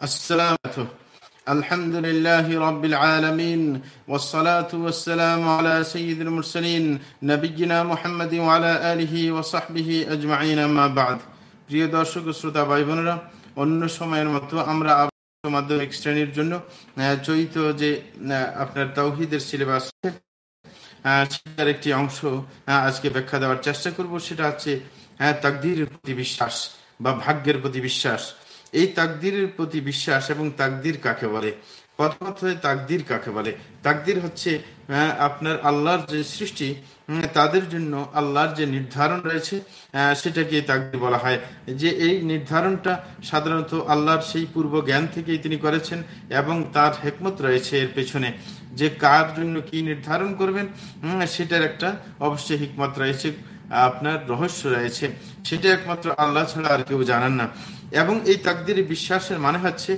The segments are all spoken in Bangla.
السلام الحمد لله رب العالمين والصلاة والسلام على سيد المرسلين نبينا محمد وعلى آله وصحبه أجمعين ما بعد প্রিয় দর্শক ও শ্রোতা ভাই বোনেরা অন্য সময়ের মতো আমরা আবার মাধ্যমিক শ্রেণীর জন্য আহ, চৈত যে আহ, আপনার তৌহিদের সিলেবাস সেটার একটি অংশ আহ, আজকে ব্যাখ্যা দেওয়ার চেষ্টা করব সেটা হচ্ছে আহ, তাকদীরের প্রতি বিশ্বাস বা ভাগ্যের প্রতি বিশ্বাস এই তাকদীরের প্রতি বিশ্বাস এবং তাকদীর কাকে বলে? তাকদীর কাকে বলে? তাকদীর হচ্ছে আপনার আল্লাহর যে সৃষ্টি তাদের জন্য আল্লাহর যে নির্ধারণ রয়েছে সেটাকে বলা হয়। যে এই নির্ধারণটা সাধারণত আল্লাহর সেই পূর্ব জ্ঞান থেকেই তিনি করেছেন এবং তার হেকমত রয়েছে এর পেছনে। যে কার জন্য কি নির্ধারণ করবেন সেটার একটা অবশ্যই হিকমত রয়েছে, আপনার রহস্য রয়েছে। সেটা একমাত্র আল্লাহ ছাড়া আর কেউ জানেন না। এবং এই তাকদিরে বিশ্বাসের মানে হচ্ছে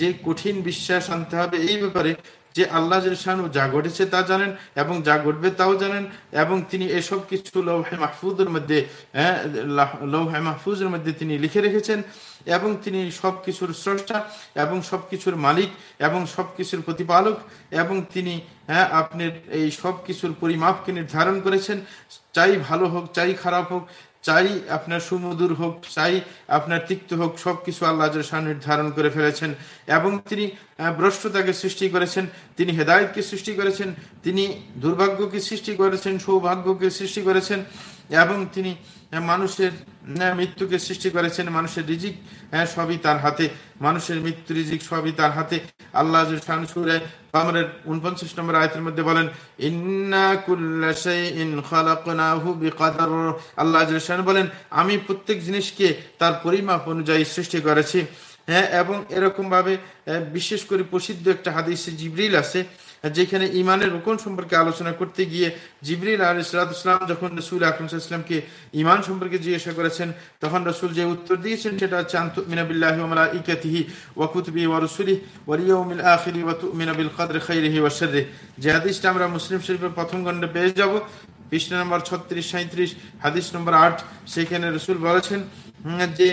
যে কঠিন বিশ্বাস আনতে হবে। এই ব্যাপারে যে আল্লাহ শানু যা ঘটেছে তা জানেন এবং যা ঘটবে তাও জানেন এবং তিনি এসব কিছু লৌহে মাহফুজের মধ্যে হ্যাঁ, লৌহে মাহফুজের মধ্যে তিনি লিখে রেখেছেন এবং তিনি সব কিছুর স্রষ্টা এবং সব কিছুর মালিক এবং সব কিছুর প্রতিপালক এবং তিনি হ্যাঁ আপনার এই সব কিছুর পরিমাপকে নির্ধারণ করেছেন। চাই ভালো হোক চাই খারাপ হোক চাই আপনার সুমধুর হোক, চাই আপনার তিক্ত হোক, সবকিছু আল্লাহ নির্ধারণ করে ফেলেছেন এবং তিনি ভ্রষ্টতাকে সৃষ্টি করেছেন, তিনি হেদায়তকে সৃষ্টি করেছেন, তিনি দুর্ভাগ্যকে সৃষ্টি করেছেন, সৌভাগ্যকে সৃষ্টি করেছেন এবং তিনি মানুষের মৃত্যুকে সৃষ্টি করেছেন, মানুষের রিজিক সবই তার হাতে, মানুষের মৃত্যু রিজিক সবই তার হাতে। আল্লাহ সুরায় উনপঞ্চাশ নম্বর আয়তের মধ্যে বলেন আল্লাহ বলেন, আমি প্রত্যেক জিনিসকে তার পরিমাপ অনুযায়ী সৃষ্টি করেছি। হ্যাঁ এবং এরকম ভাবে বিশেষ করে প্রসিদ্ধ একটা হাদিস জিবরিল আছে যেখানে ইমানের রোকন সম্পর্কে আলোচনা করতে গিয়ে জিবরিল আল ইসলাম যখন রসুল আকরমকে ইমান সম্পর্কে জিজ্ঞাসা করেছেন, তখন রসুল যে উত্তর দিয়েছেন সেটা হচ্ছে আন্তু মিনাবিল্লাহি ওয়া মালাইকাতিহি ওয়া কুতুবিহি ওয়া রুসুলিহি ওয়াল ইয়াউমিল আখিরি ওয়া তুমিনা বিল কদরি ওয়া শাররিহি যে হাদিসটা আমরা মুসলিম শরীফের প্রথম খণ্ডে পেয়ে যাব, পৃষ্ঠা নম্বর ছত্রিশ সাঁত্রিশ হাদিস নম্বর আট, সেখানে রসুল বলেছেন যে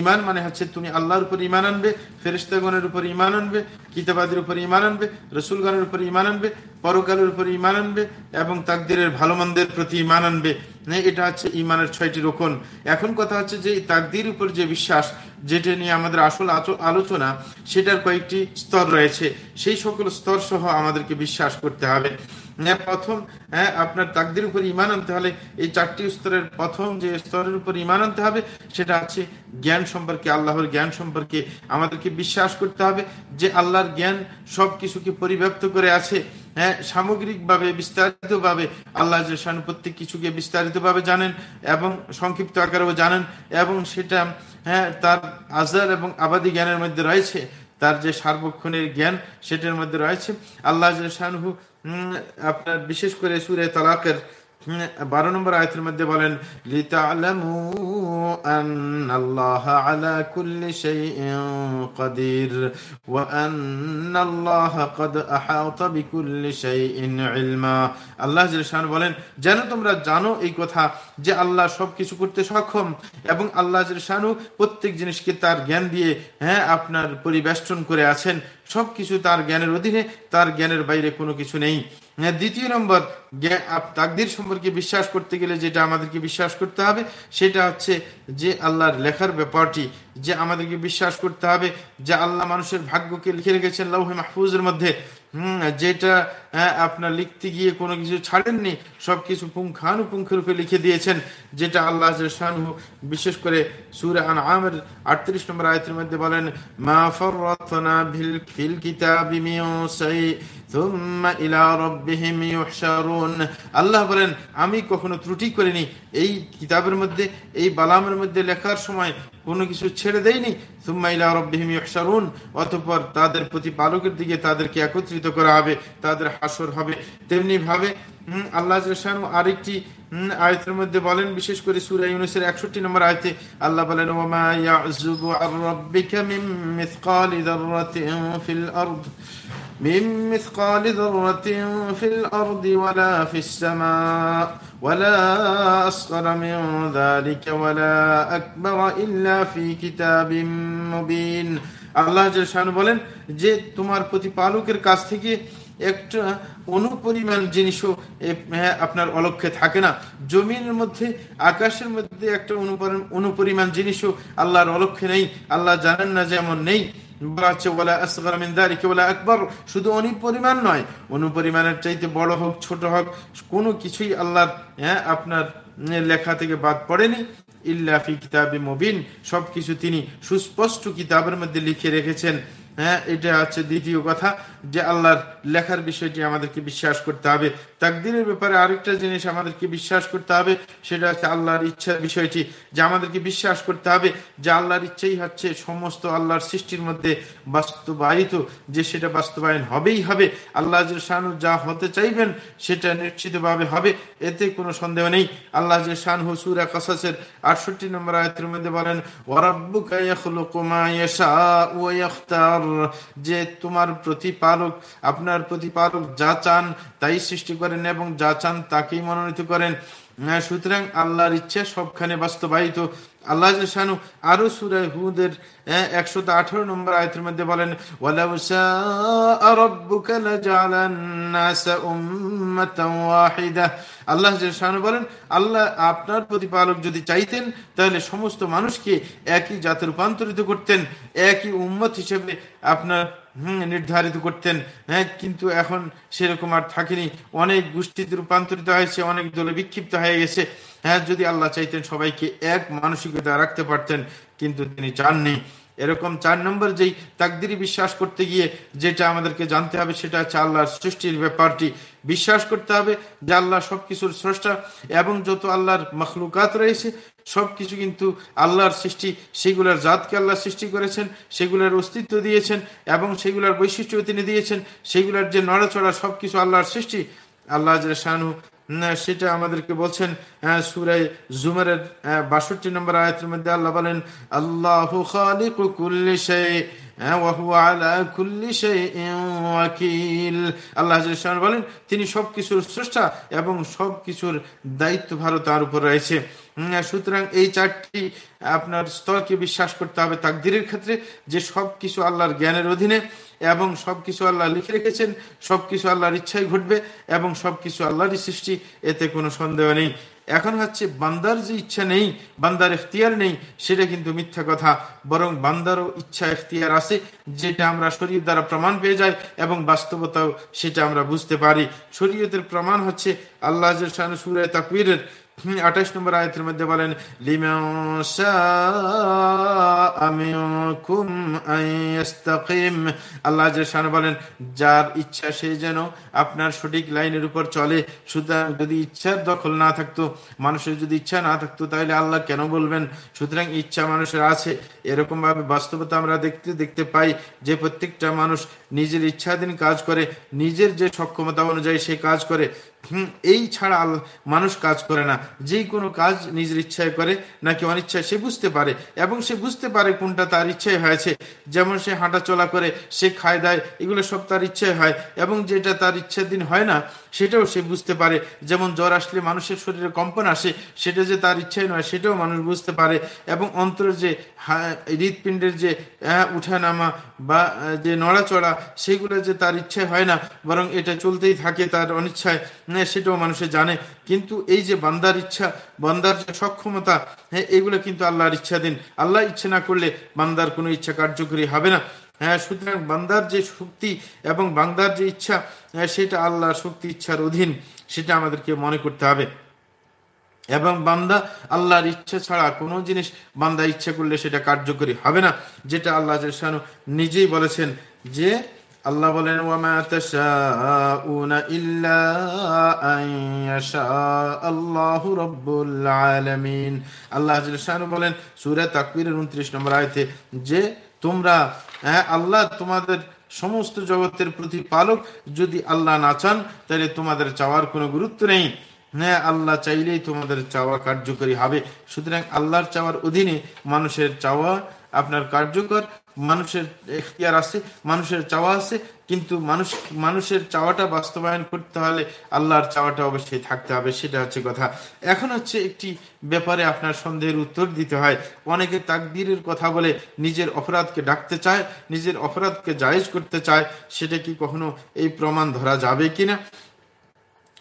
ইমান মানে হচ্ছে তুমি আল্লাহর উপর ইমান আনবে ফেরিস্তাগণের উপর ইমান আনবে, কিতাবাদের উপর ইমান আনবে, রসুলগণের উপর ইমান আনবে, পরকালের উপর ইমান আনবে এবং তাকদিরের ভালো মন্দের প্রতি ইমান আনবে। এটা হচ্ছে ইমানের ছয়টি রোকন। এখন কথা হচ্ছে যে তাকদির উপর যে বিশ্বাস, যেটা নিয়ে আমাদের আসল আলোচনা, সেটার কয়েকটি স্তর রয়েছে। সেই সকল স্তর সহ আমাদেরকে বিশ্বাস করতে হবে। প্রথম হ্যাঁ আপনার তাকদির উপর ইমান আনতে হলে এই চারটি স্তরের প্রথম যে স্তরের উপর ইমান আনতে হবে, সেটা আছে জ্ঞান সম্পর্কে, আল্লাহর জ্ঞান সম্পর্কে আমাদেরকে বিশ্বাস করতে হবে যে আল্লাহর জ্ঞান সব কিছুকে পরিব্যাপ্ত করে আছে হ্যাঁ সামগ্রিকভাবে, বিস্তারিতভাবে আল্লাহ শান প্রত্যেক কিছুকে বিস্তারিতভাবে জানেন এবং সংক্ষিপ্ত আকারেও জানেন এবং সেটা হ্যাঁ তার আজার এবং আবাদি জ্ঞানের মধ্যে রয়েছে, তার যে সার্বক্ষণের জ্ঞান সেটার মধ্যে রয়েছে। আল্লাহ শাহু আপনার বিশেষ করে সুরে তালাকের বারো নম্বর আয়তের মধ্যে বলেন আল্লাহ বলেন, যেন তোমরা জানো এই কথা যে আল্লাহ সবকিছু করতে সক্ষম এবং আল্লাহ শানু প্রত্যেক জিনিসকে তার জ্ঞান দিয়ে হ্যাঁ আপনার পরিবেষ্টন করে আছেন। সবকিছু তার জ্ঞানের অধীনে, তার জ্ঞানের বাইরে কোনো কিছু নেই। দ্বিতীয় নম্বর তাকদির সম্পর্কে বিশ্বাস করতে গেলে যেটা আমাদেরকে বিশ্বাস করতে হবে সেটা হচ্ছে যে আল্লাহর লেখার ব্যাপারটি যে আমাদেরকে বিশ্বাস করতে হবে যে আল্লাহ মানুষের ভাগ্যকে লিখে রেখেছেন লৌহে মাহফুজের মধ্যে। হম যেটা হ্যাঁ, আপনার লিখতে গিয়ে কোনো কিছু ছাড়েননি, সবকিছু পুঙ্খানুপুঙ্খের রূপে লিখে দিয়েছেন, যেটা আল্লাহ শাহু বিশেষ করে সুরে আন আমের আটত্রিশ নম্বর আয়তের মধ্যে বলেন, মা ফররাতনা ফিল ফিল আল্লাহ বলেন, আমি কখনো ত্রুটি করিনি, এই কিতাবের মধ্যে, এই বালামের মধ্যে লেখার সময় কোনো কিছু ছেড়ে দেয়নি সুম্মা ইলা রাব্বিহিম ইউহশারুন, অতঃপর তাদের প্রতিপালকের দিকে তাদেরকে একত্রিত করা হবে, তাদের হাসর হবে তেমনি ভাবে হুম, আল্লাহ জাশানু আরেকটি হুম, আয়াতের মধ্যে বলেন বিশেষ করে সূরা ইউনূসের 61 নম্বর আয়াতে আল্লাহ বলেন ওয়ামা ইয়াযুবু আর রাব্বিকা মিন মিসকালি যাররাতিন ফিল আরদ من مثقال ذرة في الأرض ولا في السماء ولا أصغر من ذلك ولا أكبر إلا في كتاب مبين আল্লাহ শাহানু বলেন যে তোমার প্রতিপালকের কাছ থেকে একটা অনুপরিমাণ জিনিসও আপনার অলক্ষে থাকে না। জমিনের মধ্যে, আকাশের মধ্যে একটা অনুপরিমাণ জিনিসও আল্লাহর অলক্ষে নেই। আল্লাহ জানেন না যেমন নেই। শুধু অনুপরিমাণ নয়, অনুপরিমাণের চাইতে বড় হোক, ছোট হোক, কোনো কিছুই আল্লাহর হ্যাঁ আপনার লেখা থেকে বাদ পড়েনি। ইল্লাফি কিতাবে মবিন, সবকিছু তিনি সুস্পষ্ট কিতাবের মধ্যে লিখে রেখেছেন। হ্যাঁ এটা হচ্ছে দ্বিতীয় কথা, যে আল্লাহর লেখার বিষয়টি আমাদেরকে বিশ্বাস করতে হবে। তাকদিনের ব্যাপারে আরেকটা জিনিস আমাদেরকে বিশ্বাস করতে হবে, সেটা হচ্ছে আল্লাহর ইচ্ছার বিষয়টি, যে আমাদেরকে বিশ্বাস করতে হবে যে আল্লাহর ইচ্ছাই হচ্ছে সমস্ত আল্লাহর সৃষ্টির মধ্যে বাস্তবায়িত, যে সেটা বাস্তবায়ন হবেই হবে। আল্লাহ শাহানু যা হতে চাইবেন, সেটা নিশ্চিতভাবে হবে, এতে কোনো সন্দেহ নেই। আল্লাহ যে শান হুসুরা কাসাসের আটষট্টি নম্বর আয়তের মধ্যে বলেন ওরাব্বুকা ইয়াখলুকুমা ইয়াশা ওয়া যে তোমার প্রতিপালক, আপনার প্রতিপালক যা চান তাই সৃষ্টি করেন এবং যা চান তাকেই মনোনীত করেন। সুতরাং আল্লাহর ইচ্ছে সবখানে বাস্তবায়িত। আল্লাহ আরও হুদের একশো আঠারো নম্বর আয়তের মধ্যে বলেন আল্লাহ বলেন, আল্লাহ আপনার প্রতিপালক যদি চাইতেন, তাহলে সমস্ত মানুষকে একই জাতে রূপান্তরিত করতেন, একই উম্মত হিসেবে আপনার, হম, নির্ধারিত করতেন। হ্যাঁ কিন্তু এখন সেরকম আর থাকেনি। অনেক গোষ্ঠীতে রূপান্তরিত হয়েছে, অনেক দলে বিক্ষিপ্ত হয়ে গেছে। হ্যাঁ যদি আল্লাহ চাইতেন সবাইকে এক মানসিকতা রাখতে পারতেন, কিন্তু তিনি চাননি। এরকম চার নম্বর যেই তাকদিরি বিশ্বাস করতে গিয়ে যেটা আমাদেরকে জানতে হবে, সেটা হচ্ছে আল্লাহর সৃষ্টির ব্যাপারটি। বিশ্বাস করতে হবে যে আল্লাহ সবকিছুর স্রষ্টা এবং যত আল্লাহর মখলুকাত রয়েছে, সবকিছু কিন্তু আল্লাহর সৃষ্টি, সেগুলোর জাতকে আল্লাহ সৃষ্টি করেছেন, সেগুলোর অস্তিত্ব দিয়েছেন এবং সেগুলোর বৈশিষ্ট্য তিনি দিয়েছেন, সেগুলোর যে নড়াচড়া, সবকিছু আল্লাহর সৃষ্টি। আল্লাহ শাহু সেটা আমাদেরকে বলছেন সুরাই জুমারের বাষট্টি নম্বর আয়তের মধ্যে আল্লাহ বলেন আল্লাহ আল্লাহ বলেন, তিনি সবকিছুর স্রষ্টা এবং সবকিছুর দায়িত্ব ভার তার উপর রয়েছে। সুতরাং এই চারটি আপনার স্তরকে বিশ্বাস করতে হবে তাকদিরের ক্ষেত্রে, যে সবকিছু আল্লাহর জ্ঞানের অধীনে এবং সবকিছু আল্লাহ লিখে রেখেছেন, সবকিছু আল্লাহর ইচ্ছাই ঘটবে এবং সবকিছু আল্লাহরই সৃষ্টি, এতে কোনো সন্দেহ নেই। এখন হচ্ছে বান্দার যে ইচ্ছা নেই, বান্দার এখতিয়ার নেই, সেটা কিন্তু মিথ্যা কথা। বরং বান্দারও ইচ্ছা, এখতিয়ার আছে, যেটা আমরা শরীর দ্বারা প্রমাণ পেয়ে যাই এবং বাস্তবতাও সেটা আমরা বুঝতে পারি। শরীয়তের প্রমাণ হচ্ছে আল্লাহ সুরায় তাকবীরের আঠাশ নম্বর আয়তের মধ্যে বলেন আল্লাহ বলেন, যার ইচ্ছা সে যেন আপনার সঠিক লাইনের উপর চলে। সুতরাং যদি ইচ্ছার দখল না থাকতো, মানুষের যদি ইচ্ছা না থাকতো, তাহলে আল্লাহ কেন বলবেন? সুতরাং ইচ্ছা মানুষের আছে। এরকম ভাবে বাস্তবতা আমরা দেখতে দেখতে পাই যে প্রত্যেকটা মানুষ নিজের ইচ্ছাধীন কাজ করে, নিজের যে সক্ষমতা অনুযায়ী সে কাজ করে। এই ছাড়া মানুষ কাজ করে না। যে কোনো কাজ নিজের ইচ্ছায় করে, নাকি অনিচ্ছায় সে বুঝতে পারে, এবং সে বুঝতে পারে কোনটা তার ইচ্ছায় হয়েছে। যেমন সে হাঁটা চলা করে, সে খায় দেয়, এগুলো সব তার ইচ্ছায় হয়, এবং যেটা তার ইচ্ছার দিন হয় না সেটাও সে বুঝতে পারে। যেমন জ্বর আসলে মানুষের শরীরে কম্পন আসে, সেটা যে তার ইচ্ছায় নয়, সেটাও মানুষ বুঝতে পারে। এবং অন্তরের যে হৃদপিণ্ডের যে উঠানামা বা যে নড়াচড়া, সেগুলো যে তার ইচ্ছায় হয় না, বরং এটা চলতেই থাকে তার অনিচ্ছায় হ্যাঁ সেটাও মানুষে জানে। কিন্তু এই যে বান্দার ইচ্ছা, বান্দার যে সক্ষমতা হ্যাঁ এগুলো কিন্তু আল্লাহর ইচ্ছা দিন। আল্লাহ ইচ্ছে না করলে বান্দার কোনো ইচ্ছা কার্যকরী হবে না। হ্যাঁ সুতরাং বান্দার যে শক্তি এবং বান্দার যে ইচ্ছা সেটা আল্লাহর শক্তি, ইচ্ছার অধীন, সেটা আমাদেরকে মনে করতে হবে। এবং বান্দা আল্লাহর ইচ্ছা ছাড়া কোনো জিনিস বান্দা ইচ্ছা করলে সেটা কার্যকরী হবে না, যেটা আল্লাহ নিজেই বলেছেন যে, আল্লাহ বলেন আল্লাহু বলেন, সুরে তাকবীরের 29 নম্বর আয়তে, যে তোমরা হ্যাঁ আল্লাহ তোমাদের সমস্ত জগতের প্রতিপালক। যদি আল্লাহ না চান, তাহলে তোমাদের চাওয়ার কোনো গুরুত্ব নেই। হ্যাঁ আল্লাহ চাইলেই তোমাদের চাওয়া কার্যকরী হবে। সুতরাং আল্লাহর চাওয়ার অধীনে মানুষের চাওয়া আপনার কার্যকর, মানুষের এখতিয়ার আছে, মানুষের চাওয়া আছে কিন্তু মানুষ মানুষের চাওয়াটা বাস্তবায়ন করতে হলে আল্লাহর চাওয়াটা অবশ্যই থাকতে হবে, সেটা হচ্ছে কথা। এখন হচ্ছে একটি ব্যাপারে আপনার সন্দেহের উত্তর দিতে হয়। অনেকে তাকদিরের কথা বলে নিজের অপরাধকে ডাকতে চায়, নিজের অপরাধকে জায়েজ করতে চায়, সেটা কি কখনো এই প্রমাণ ধরা যাবে কিনা?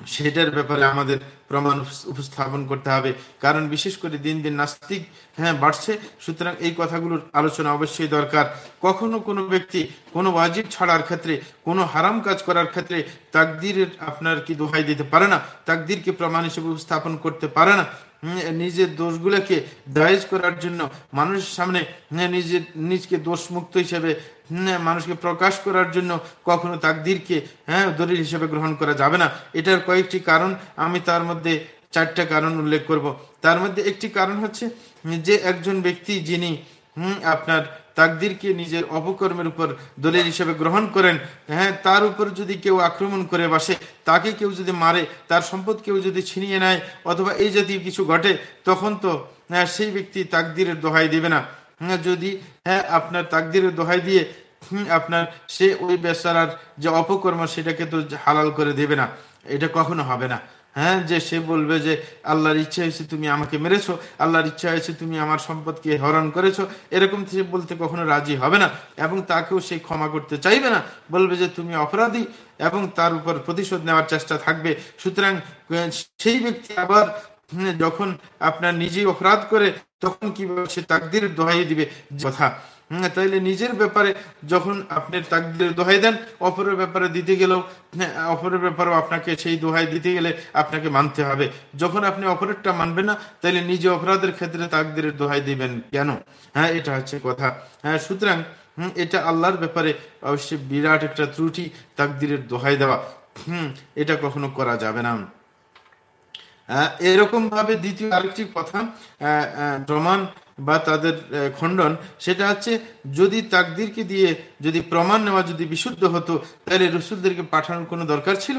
সেটার ব্যাপারে আমাদের প্রমাণ উপস্থাপন করতে হবে। কারণ বিশেষ করে দিন দিন নাস্তিক হ্যাঁ বাড়ছে। সুতরাং এই কথাগুলোর আলোচনা অবশ্যই দরকার। কখনো কোনো ব্যক্তি কোনো ওয়াজিব ছাড়ার ক্ষেত্রে, কোনো হারাম কাজ করার ক্ষেত্রে তাকদিরের আপনার কি দোহাই দিতে পারে না? তাকদিরকে প্রমাণ হিসেবে উপস্থাপন করতে পারে না। নিজের দোষগুলোকে দায়েজ করার জন্য মানুষের সামনে নিজের, নিজকে দোষমুক্ত হিসেবে মানুষকে প্রকাশ করার জন্য কখনো তাকদিরকে হ্যাঁ দলিল হিসেবে গ্রহণ করা যাবে না। এটার কয়েকটি কারণ আমি তার মধ্যে চারটা কারণ উল্লেখ করব। তার মধ্যে একটি কারণ হচ্ছে যে একজন ব্যক্তি যিনি, হম, আপনার তাকদিরকে নিজের অপকর্মের উপর দলিল হিসেবে গ্রহণ করেন হ্যাঁ তার উপর যদি কেউ আক্রমণ করে বসে, তাকে কেউ যদি মারে, তার সম্পদ কেউ যদি ছিনিয়ে নেয়, অথবা এই জাতীয় কিছু ঘটে, তখন তো হ্যাঁ সেই ব্যক্তি তাকদিরের দোহাই দেবে না। যদি হ্যাঁ আপনার তাকদিরের দোহাই দিয়ে আপনার সে ওই বেচারার যে অপকর্ম সেটাকে তো হালাল করে দেবে না, এটা কখনো হবে না। হ্যাঁ যে সে বলবে যে আল্লাহর ইচ্ছা হয়েছে তুমি আমাকে মেরেছো, আল্লাহর ইচ্ছা হয়েছে তুমি আমার সম্পদকে হরণ করেছ, এরকম সে বলতে কখনো রাজি হবে না এবং তাকেও সে ক্ষমা করতে চাইবে না, বলবে যে তুমি অপরাধী এবং তার উপর প্রতিশোধ নেওয়ার চেষ্টা থাকবে। সুতরাং, সেই ব্যক্তি আবার যখন আপনার নিজেই অপরাধ করে তখন কীভাবে সে তাকদির দোহাই দিবে কথা। তাইলে নিজের ব্যাপারে যখন আপনি তাকদির দোহাই দেন অপরের ব্যাপারে দিতে গেলেও হ্যাঁ, অপরের ব্যাপারেও আপনাকে সেই দোহাই দিতে গেলে আপনাকে মানতে হবে। যখন আপনি অপরেরটা মানবেন না তাইলে নিজে অপরাধের ক্ষেত্রে তাকদিরের দোহাই দিবেন কেন? হ্যাঁ এটা হচ্ছে কথা। হ্যাঁ সুতরাং এটা আল্লাহর ব্যাপারে অবশ্যই বিরাট একটা ত্রুটি তাকদিরের দোহাই দেওয়া। হম এটা কখনো করা যাবে না। এরকম ভাবে দ্বিতীয় আরেকটি কথা প্রমাণ বা তাদের খণ্ডন, সেটা হচ্ছে যদি তাকদিরকে দিয়ে যদি প্রমাণ নেওয়া যদি বিশুদ্ধ হতো, তাহলে রসুলদেরকে পাঠানোর কোনো দরকার ছিল?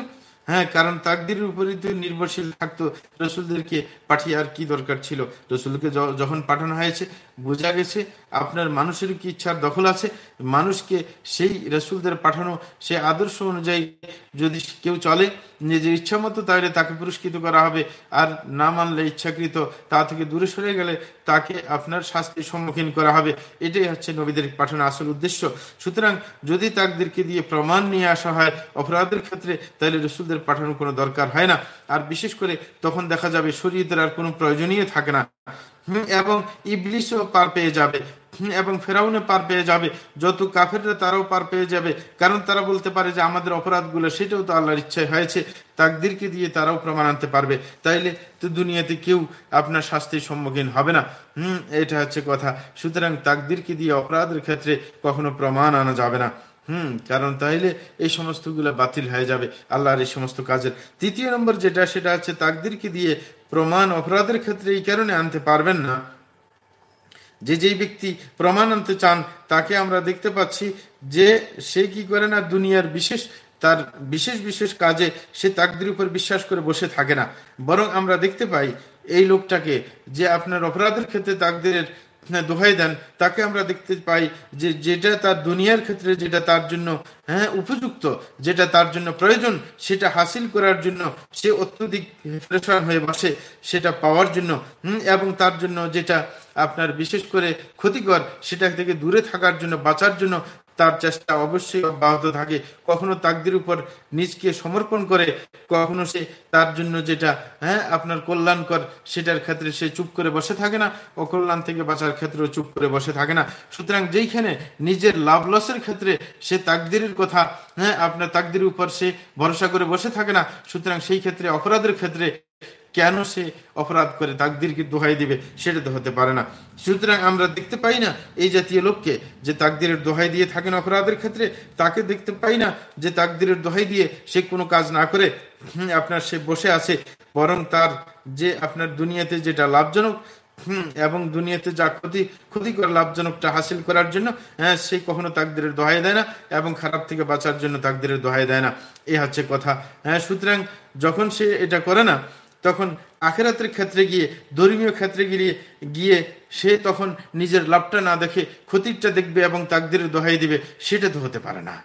হ্যাঁ কারণ তাকদিরের উপরে তো নির্ভরশীল থাকতো রসুলদেরকে পাঠিয়ে আর কি দরকার ছিল। রসুলকে যখন পাঠানো হয়েছে, বোঝা গেছে আপনার মানুষের কি ইচ্ছার দখল আছে। মানুষকে সেই রসুলদের পাঠানো সে আদর্শ অনুযায়ী যদি কেউ চলে নিজের ইচ্ছা মতো, তাহলে তাকে পুরস্কৃত করা হবে। আর না মানলে ইচ্ছাকৃত, তা থেকে দূরে সরে গেলে তাকে আপনার শাস্তির সম্মুখীন করা হবে। এটাই হচ্ছে নবীদের পাঠানো আসল উদ্দেশ্য। সুতরাং যদি তাকদেরকে দিয়ে প্রমাণ নিয়ে আসা হয় অপরাধের ক্ষেত্রে, তাহলে রসুলদের পাঠানোর কোনো দরকার হয় না। আর বিশেষ করে তখন দেখা যাবে শরীয়তের আর কোনো প্রয়োজনীয় থাকে না। এবং ইবলিশও পার পেয়ে যাবে। এবং ফেরাউনে পার পেয়ে যাবে। যত কাফেররা তারাও পার পেয়ে যাবে। কারণ তারা বলতে পারে যে আমাদের অপরাধগুলো, সেটাও তো আল্লাহর ইচ্ছায় হয়েছে। তাকদিরকে দিয়ে তারাও প্রমাণ আনতে পারবে। তাইলে তো দুনিয়াতে কেউ আপনার শাস্তির সম্মুখীন হবে না। হম, এটা হচ্ছে কথা। সুতরাং তাকদিরকে দিয়ে অপরাধের ক্ষেত্রে কখনো প্রমাণ আনা যাবে না। হুম, কারণ তাইলে এই সমস্তগুলো বাতিল হয়ে যাবে আল্লাহর এই সমস্ত কাজের। তৃতীয় নম্বর যেটা, সেটা হচ্ছে তাকদিরকে দিয়ে প্রমাণ অপরাধের ক্ষেত্রে এই কারণে আনতে পারবেন না। যে যেই ব্যক্তি প্রমাণ আনতে চান তাকে আমরা দেখতে পাচ্ছি যে সে কি করে না দুনিয়ার বিশেষ তার বিশেষ বিশেষ কাজে সে তাকদির উপর বিশ্বাস করে বসে থাকে না। বরং আমরা দেখতে পাই এই লোকটাকে যে আপনার অপরাধের ক্ষেত্রে তাকদিরের হ্যাঁ, দোহাই দেন তাকে আমরা দেখতে পাই যে যেটা তার দুনিয়ার ক্ষেত্রে যেটা তার জন্য হ্যাঁ উপযুক্ত যেটা তার জন্য প্রয়োজন সেটা হাসিল করার জন্য সে অত্যধিক হয়ে বসে সেটা পাওয়ার জন্য এবং তার জন্য যেটা আপনার বিশেষ করে ক্ষতিকর, সেটা থেকে দূরে থাকার জন্য, বাঁচার জন্য তার চেষ্টা অবশ্যই অব্যাহত থাকে। কখনো তাকদির উপর নিজকে সমর্পণ করে, কখনো সে তার জন্য যেটা হ্যাঁ আপনার কল্যাণকর, সেটার ক্ষেত্রে সে চুপ করে বসে থাকে না, অকল্যাণ থেকে বাঁচার ক্ষেত্রেও চুপ করে বসে থাকে না। সুতরাং যেইখানে নিজের লাভ লসের ক্ষেত্রে সে তাকদিরের কথা হ্যাঁ আপনার তাকদির উপর সে ভরসা করে বসে থাকে না, সুতরাং সেই ক্ষেত্রে, অপরাধের ক্ষেত্রে কেন সে অপরাধ করে তাকদিরকে দোহাই দিবে সেটা তো হতে পারে না। সুতরাং আমরা দেখতে পাই না এই জাতীয় লোককে যে তাকদিরের দোহাই দিয়ে থাকেন অপরাধের ক্ষেত্রে, তাকে দেখতে পাই না যে তাকদিরের দোহাই দিয়ে সে কোনো কাজ না করে আপনার সে বসে আছে, বরং তার যে আপনার দুনিয়াতে যেটা লাভজনক এবং দুনিয়াতে যা ক্ষতি, ক্ষতিকর, লাভজনকটা হাসিল করার জন্য হ্যাঁ সে কখনো তাকদিরের দোহাই দেয় না এবং খারাপ থেকে বাঁচার জন্য তাকদিরের দোহাই দেয় না। এ হচ্ছে কথা। হ্যাঁ সুতরাং যখন সে এটা করে না তখন আখেরাতের ক্ষেত্রে গিয়ে, ধর্মীয় ক্ষেত্রে গিয়ে গিয়ে সে তখন নিজের লাভটা না দেখে ক্ষতিরটা দেখবে এবং তাকদিরের দোহাই দিবে, সেটা তো হতে পারে না।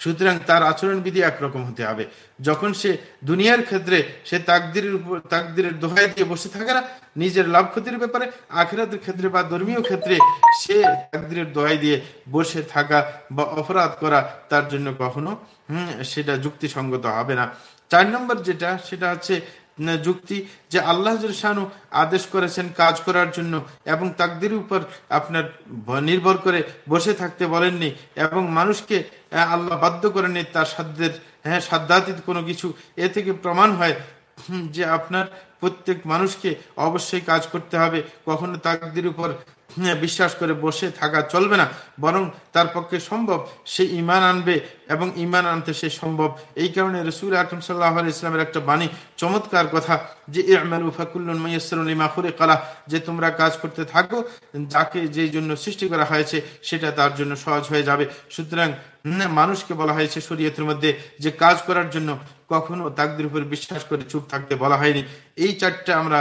সুতরাং তার আচরণবিধি একরকম হতে হবে। যখন সে দুনিয়ার ক্ষেত্রে সে তাকদিরের উপর, তাকদিরের দোহাই দিয়ে বসে থাকে না, নিজের লাভ ক্ষতির ব্যাপারে, আখেরাতের ক্ষেত্রে বা ধর্মীয় ক্ষেত্রে সে তাকদিরের দোহাই দিয়ে বসে থাকা বা অপরাধ করা তার জন্য কখনো, হম, সেটা যুক্তিসঙ্গত হবে না। চার নম্বর যেটা, সেটা হচ্ছে যুক্তি যে আল্লাহ শাহানু আদেশ করেছেন কাজ করার জন্য এবং তাকদের উপর আপনার নির্ভর করে বসে থাকতে বলেননি এবং মানুষকে আল্লাহ বাধ্য করেনি তার সাধ্যের হ্যাঁ সাধ্যাতীত কোনো কিছু। এ থেকে প্রমাণ হয় যে আপনার প্রত্যেক মানুষকে অবশ্যই কাজ করতে হবে। কখনো তাকদের উপর বিশ্বাস করে বসে থাকা চলবে না, বরং তার পক্ষে সম্ভব সে ইমান আনবে এবং ইমান আনতে সে সম্ভব। এই কারণে রসুল আকরম সাল্লাহ ইসলামের একটা বাণী, চমৎকার কথা যে কালা যে তোমরা কাজ করতে থাকো, যাকে যে জন্য সৃষ্টি করা হয়েছে, সেটা তার জন্য সহজ হয়ে যাবে। সুতরাং মানুষকে বলা হয়েছে শরীয়তের মধ্যে যে, কাজ করার জন্য কখনো তাকদের উপর বিশ্বাস করে চুপ থাকতে বলা হয়নি। এই চারটা আমরা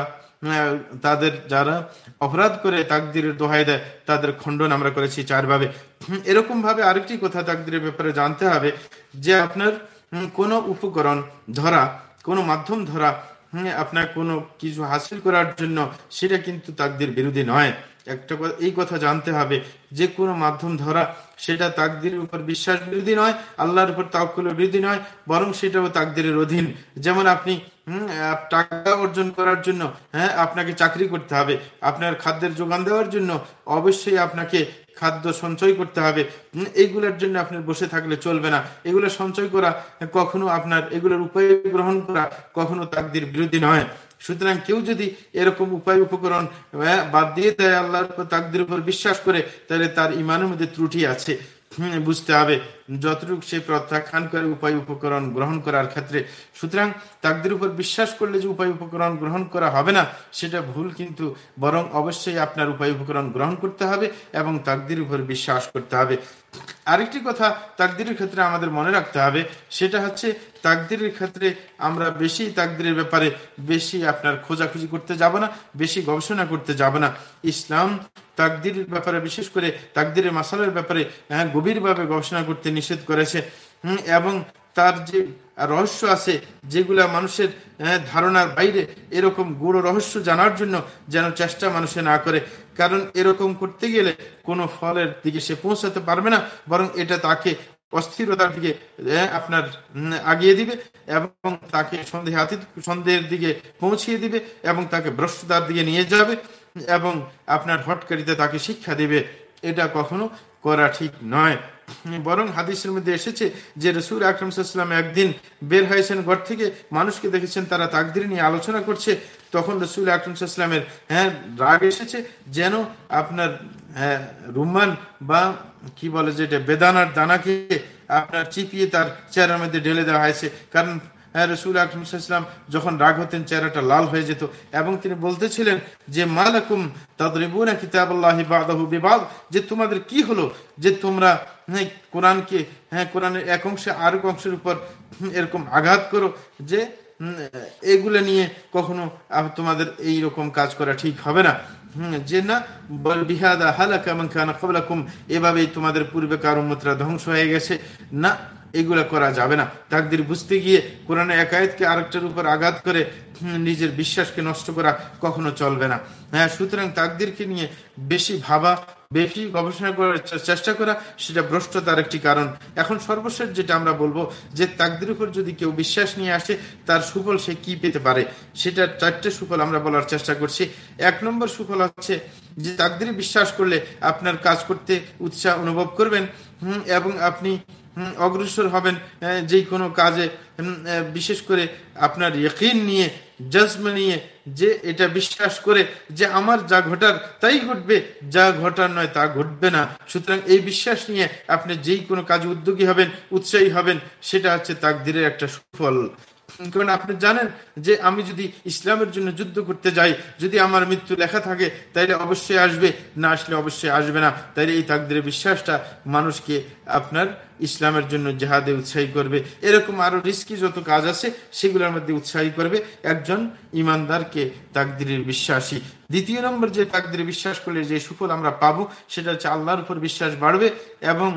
তাদের যারা অপরাধ করে তাকদিরের দোহাই দেয়, তাদের খণ্ডন আমরা করেছি চারভাবে। এরকম ভাবে আরেকটি কথা তাকদিরের ব্যাপারে জানতে হবে, যে আপনার কোনো উপকরণ ধরা, কোনো মাধ্যম ধরা আপনার কোনো কিছু হাসিল করার জন্য সেটা কিন্তু তাকদির বিরোধী নয়। একটা এই কথা জানতে হবে, যে কোনো মাধ্যম ধরা সেটা তাকদিরের উপর বিশ্বাস বিরোধী নয়, আল্লাহর উপর তাকুলের বিরোধী নয়, বরং সেটাও তাকদিরের অধীন। যেমন আপনি টাকা অর্জন করার জন্য হ্যাঁ আপনাকে চাকরি করতে হবে। আপনার খাদ্যের যোগান দেওয়ার জন্য অবশ্যই আপনাকে খাদ্য সঞ্চয় করতে হবে। এইগুলোর জন্য আপনি বসে থাকলে চলবে না। এগুলো সঞ্চয় করা কখনো আপনার, এগুলোর উপায় গ্রহণ করা কখনো তাকদির বিরোধী নয়। সুতরাং কেউ যদি এরকম উপায় উপকরণ বাদ দিয়ে দেয় আল্লাহর তাকদির উপর বিশ্বাস করে, তাহলে তার ইমানের মধ্যে ত্রুটি আছে। বুঝতে হবে। যতটুকু সে প্রত্যাখ্যান করে উপায় উপকরণ গ্রহণ করার ক্ষেত্রে। সুতরাং তাকদের উপর বিশ্বাস করলে যে উপায় উপকরণ গ্রহণ করা হবে না, সেটা ভুল কিন্তু বরং অবশ্যই আপনার উপায় উপকরণ গ্রহণ করতে হবে এবং তাকদের উপর বিশ্বাস করতে হবে। আরেকটি কথা তাকদিরের ক্ষেত্রে আমাদের মনে রাখতে হবে সেটা হচ্ছে তাকদিরের ক্ষেত্রে আমরা বেশি তাকদিরের ব্যাপারে বেশি আপনার খোঁজাখুঁজি করতে যাব না বেশি গবেষণা করতে যাব না। ইসলাম তাকদিরের ব্যাপারে বিশেষ করে তাকদিরের মাসালের ব্যাপারে হ্যাঁ, গভীরভাবে গবেষণা করতে নিষেধ করেছে। এবং তার যে রহস্য আছে, যেগুলা মানুষের ধারণার বাইরে, এরকম গুড় রহস্য জানার জন্য যেন চেষ্টা মানুষে না করে। কারণ এরকম করতে গেলে কোনো ফলের দিকে সে পৌঁছাতে পারবে না, বরং এটা তাকে অস্থিরতার দিকে আপনার আগিয়ে দিবে এবং তাকে সন্দেহাতীত সন্দেহের দিকে পৌঁছিয়ে দিবে এবং তাকে ভ্রষ্টতার দিকে নিয়ে যাবে এবং আপনার হটকারিতে তাকে শিক্ষা দিবে। এটা কখনো করা ঠিক নয়। বরং হাদিসের মধ্যে এসেছে যে রসুল আকরম সাল্লাম একদিন বের হয়েছেন ঘর থেকে, মানুষকে দেখেছেন, তারা তাকদির নিয়ে আলোচনা করছে। তখন রসুল আকরম সাল্লামের হ্যাঁ রাগ এসেছে যেন আপনার হ্যাঁ রুমান বা কি বলে যেটা, বেদানার দানাকে আপনার চিপিয়ে তার চেহারার মধ্যে ঢেলে দেওয়া হয়েছে। কারণ রসুল আকরমসাল্লাম যখন রাগ হতেন, চেহারাটা লাল হয়ে যেত। এবং তিনি বলতেছিলেন যে, মালাকুম তাদরিবুনা কিতাব আল্লাহ বাদাহু বিবাদ? যে, তোমাদের কি হলো? যে, তোমরা হ্যাঁ কোরআনকে হ্যাঁ কোরআনের এক অংশে আর এক অংশের উপর এরকম আঘাত করো যে এগুলো নিয়ে কখনো তোমাদের এই রকম কাজ করা ঠিক হবে না। যে, না বিহাদা হালাকা খানা কবলাকুম এভাবেই তোমাদের পূর্বে কার ধ্বংস হয়ে গেছে। না এগুলা করা যাবে না। তাকদির বুঝতে গিয়ে কোরআনে একায়তকে আরেকটার উপর আঘাত করে নিজের বিশ্বাসকে নষ্ট করা কখনো চলবে না। হ্যাঁ সুতরাং তাকদিরকে নিয়ে বেশি ভাবা, বেশি গবেষণা করার চেষ্টা করা, সেটা ভ্রষ্টতার একটি কারণ। এখন সর্বশেষ যেটা আমরা বলব, যে তাকদির উপর যদি কেউ বিশ্বাস নিয়ে আসে, তার সুফল সে কি পেতে পারে? সেটা চারটে সুফল আমরা বলার চেষ্টা করছি। এক নম্বর সুফল হচ্ছে যে তাকদিরে বিশ্বাস করলে আপনার কাজ করতে উৎসাহ অনুভব করবেন এবং আপনি অগ্রসর হবেন যে কোনো কাজে বিশেষ করে আপনার ইয়কিন নিয়ে, জজম নিয়ে, যে এটা বিশ্বাস করে যে আমার যা ঘটার তাই ঘটবে, যা ঘটার নয় তা ঘটবে না। সুতরাং এই বিশ্বাস নিয়ে আপনি যেই কোনো কাজে উদ্যোগী হবেন, উৎসাহী হবেন, সেটা হচ্ছে তাকদিরের একটা সুফল। কারণ আপনি জানেন যে আমি যদি ইসলামের জন্য যুদ্ধ করতে যাই, যদি আমার মৃত্যু লেখা থাকে, তাইলে অবশ্যই আসবে, না আসলে অবশ্যই আসবে না। তাইলে এই তাকদের বিশ্বাসটা মানুষকে আপনার ইসলামের জন্য জেহাদে উৎসাহী করবে। এরকম আরও রিস্কি যত কাজ আছে, সেগুলোর মধ্যে উৎসাহী করবে একজন ইমানদারকে তাকদিরের বিশ্বাসী। দ্বিতীয় নম্বর যে তাকদিরে বিশ্বাস করলে যে সুফল আমরা পাবো, সেটা হচ্ছে আল্লাহর উপর বিশ্বাস বাড়বে এবং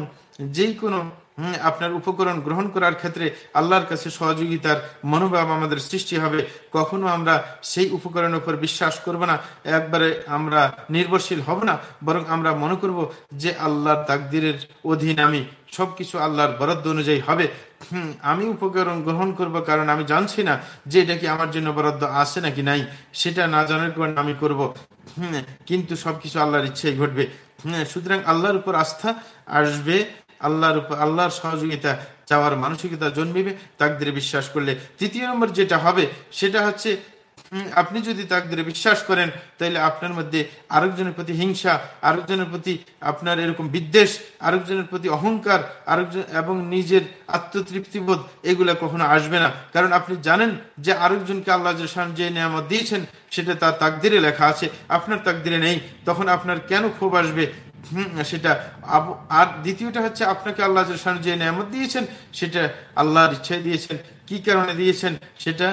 যেই কোনো আপনার উপকরণ গ্রহণ করার ক্ষেত্রে আল্লাহর কাছে সহযোগিতার মনোভাব আমাদের সৃষ্টি হবে। কখনো আমরা সেই উপকরণের উপর বিশ্বাস করব না, একবারে আমরা নির্ভরশীল হব না, বরং আমরা মনে করব যে আল্লাহর তাকদিরের অধীন আমি, সবকিছু আল্লাহর বরাদ্দ অনুযায়ী হবে। আমি উপকরণ গ্রহণ করব কারণ আমি জানছি না যে এটা কি আমার জন্য বরাদ্দ আছে নাকি নাই, সেটা না জানার কারণে আমি করব। কিন্তু সবকিছু আল্লাহর ইচ্ছাই ঘটবে। হ্যাঁ সুতরাং আল্লাহর উপর আস্থা আসবে। আল্লাহর আল্লাহর সহযোগিতা চাওয়ার মানসিকতা জন্মিবে, তাকদিরে বিশ্বাস করলে তৃতীয় নম্বর যেটা হবে, সেটা হচ্ছে আপনি যদি তাকদিরে বিশ্বাস করেন তাহলে আপনার মধ্যে আরেকজনের প্রতি হিংসা, আরেকজনের প্রতি আপনার এরকম বিদ্বেষ, আরেকজনের প্রতি অহংকার, আরেকজন, এবং নিজের আত্মতৃপ্তিবোধ, এগুলো কখনো আসবে না। কারণ আপনি জানেন যে আরেকজনকে আল্লাহ যে নিয়ামত দিয়েছেন, সেটা তার তাকদিরে লেখা আছে। আপনার তাকদিরে নেই, তখন আপনার কেন ক্ষোভ আসবে? সেটা আর দ্বিতীয়টা হচ্ছে আপনাকে আল্লাহ যে নিয়ামত দিয়েছেন, সেটা আল্লাহর ইচ্ছায় দিয়েছেন। কি কারণে দিয়েছেন? সেটা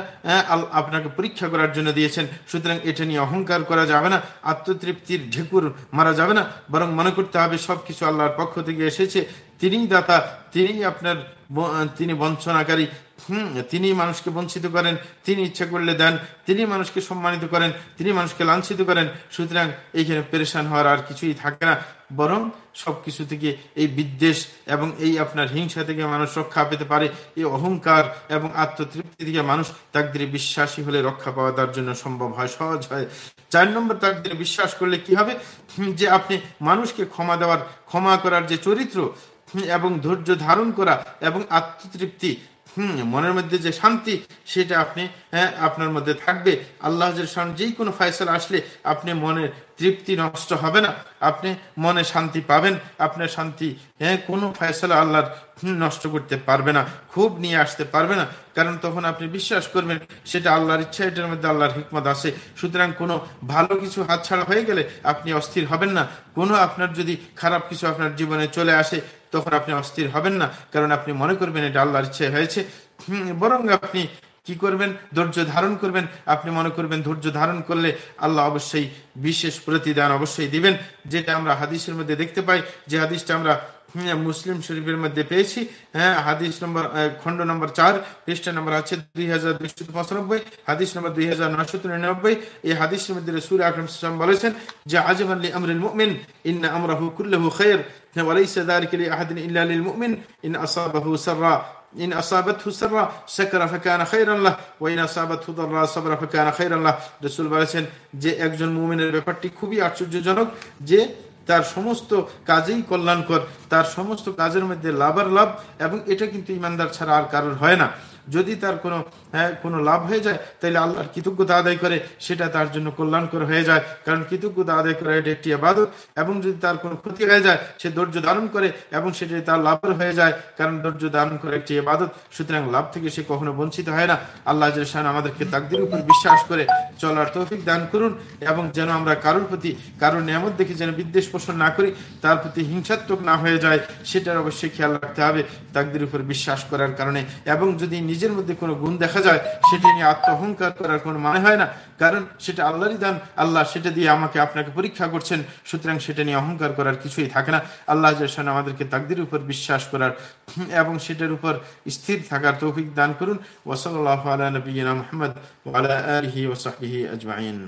আপনাকে পরীক্ষা করার জন্য দিয়েছেন। সুতরাং এটা নিয়ে অহংকার করা যাবে না, আত্মতৃপ্তির ঢেকুর মারা যাবে না। বরং মনে করতে হবে সবকিছু আল্লাহর পক্ষ থেকে এসেছে। তিনিই দাতা, তিনিই আপনার তিনি বঞ্চনাকারী তিনি মানুষকে বঞ্চিত করেন, তিনি ইচ্ছা করলে দেন, তিনি মানুষকে সম্মানিত করেন, তিনি মানুষকে লাঞ্ছিত করেন। সুতরাং এইখানে পেরেশান হওয়ার আর কিছুই থাকে না। বরং সবকিছু থেকে এই বিদ্বেষ এবং এই আপনার হিংসা থেকে মানুষ রক্ষা পেতে পারে, এই অহংকার এবং আত্মতৃপ্তি থেকে মানুষ তাকদিরে বিশ্বাসী হলে রক্ষা পাওয়া তার জন্য সম্ভব হয়, সহজ হয়। চার নম্বর তাকদিরে বিশ্বাস করলে কি হবে? যে আপনি মানুষকে ক্ষমা দেওয়ার, ক্ষমা করার যে চরিত্র এবং ধৈর্য ধারণ করা এবং আত্মতৃপ্তি হম, মনের মধ্যে যে শান্তি, সেটা আপনি হ্যাঁ আপনার মধ্যে থাকবে। আল্লাহ যেই কোনো ফয়সলা আসলে আপনি মনের তৃপ্তি নষ্ট হবে না। আপনি মনে শান্তি পাবেন। আপনার শান্তি হ্যাঁ কোনো ফয়সলা আল্লাহর নষ্ট করতে পারবে না। খুব নিয়ে আসতে পারবে না। কারণ তখন আপনি বিশ্বাস করবেন, সেটা আল্লাহর ইচ্ছা, এটার মধ্যে আল্লাহর হিকমত আছে। সুতরাং কোনো ভালো কিছু হাতছাড়া হয়ে গেলে আপনি অস্থির হবেন না। কোনো আপনার যদি খারাপ কিছু আপনার জীবনে চলে আসে তখন আপনি অস্থির হবেন না, কারণ আপনি মনে করবেন এটা আল্লাহর ইচ্ছে হয়েছে। বরং আপনি কি করবেন? ধৈর্য ধারণ করবেন। আপনি মনে করবেন ধৈর্য ধারণ করলে আল্লাহ অবশ্যই বিশেষ প্রতিদান অবশ্যই দিবেন। যেটা আমরা হাদিসের মধ্যে দেখতে পাই, যে হাদিসটা আমরা মুসলিম শরীফের মধ্যে পেয়েছি হ্যাঁ হাদিস নম্বর খন্ড নম্বর চার পৃষ্ঠা নম্বর আছে দুই হাজার দুইশো পঁচানব্বই হাদিস নম্বর দুই হাজার নয়শো তিরানব্বই এই হাদিসের মধ্যে রসুল আকরম বলেছেন যে আজম আলী আমরুল মুমিন ইন আমরাহু কুল্লহু খৈর وليس ذلك لأحد إلا للمؤمن إن أصابه سرا إن أصابته سرا شكر فكان خيرا له وإن أصابته ضرا صبر فكان خيرا له রসুল বলেছেন যে একজন মুমিনের ব্যাপারটি খুবই আশ্চর্যজনক যে তার সমস্ত কাজেই কল্যাণকর, তার সমস্ত কাজের মধ্যে লাভার লাভ, এবং এটা কিন্তু ইমানদার ছাড়া আর কারোর হয় না। যদি তার কোনো হ্যাঁ কোনো লাভ হয়ে যায় তাহলে আল্লাহর কৃতজ্ঞতা আদায় করে, সেটা তার জন্য কল্যাণকর হয়ে যায়। কারণ কৃতজ্ঞতা আদায় করা এটা একটি আবাদত এবং যদি তার কোনো ক্ষতি হয়ে যায়, সে ধৈর্য ধারণ করে, এবং সেটি তার লাভের হয়ে যায়। কারণ ধৈর্য ধারণ করে একটি আবাদত সুতরাং লাভ থেকে সে কখনো বঞ্চিত হয় না। আল্লাহ আমাদেরকে তাকদির উপর বিশ্বাস করে চলার তৌফিক দান করুন, এবং যেন আমরা কারোর প্রতি, কারোর নিয়ামত দেখে যেন বিদ্বেষ পোষণ না করি, তার প্রতি হিংসাত্মক না হয়ে যায়, সেটার অবশ্যই খেয়াল রাখতে হবে তাকদির উপর বিশ্বাস করার কারণে। এবং যদি নিজের মধ্যে কোনো গুণ দেখা যায়, সেটা নিয়ে আত্মহংকার করার কোনো মানে হয় না। কারণ সেটা আল্লাহরই দান, আল্লাহ সেটা দিয়ে আমাকে আপনাকে পরীক্ষা করছেন, সুতরাং সেটা নিয়ে অহংকার করার কিছুই থাকে না। আল্লাহ আমাদেরকে তাকদির উপর বিশ্বাস করার এবং সেটার উপর স্থির থাকার তৌফিক দান করুন। ওসল আল্লাহ আলা নবীনা মোহাম্মদ আজমাইন।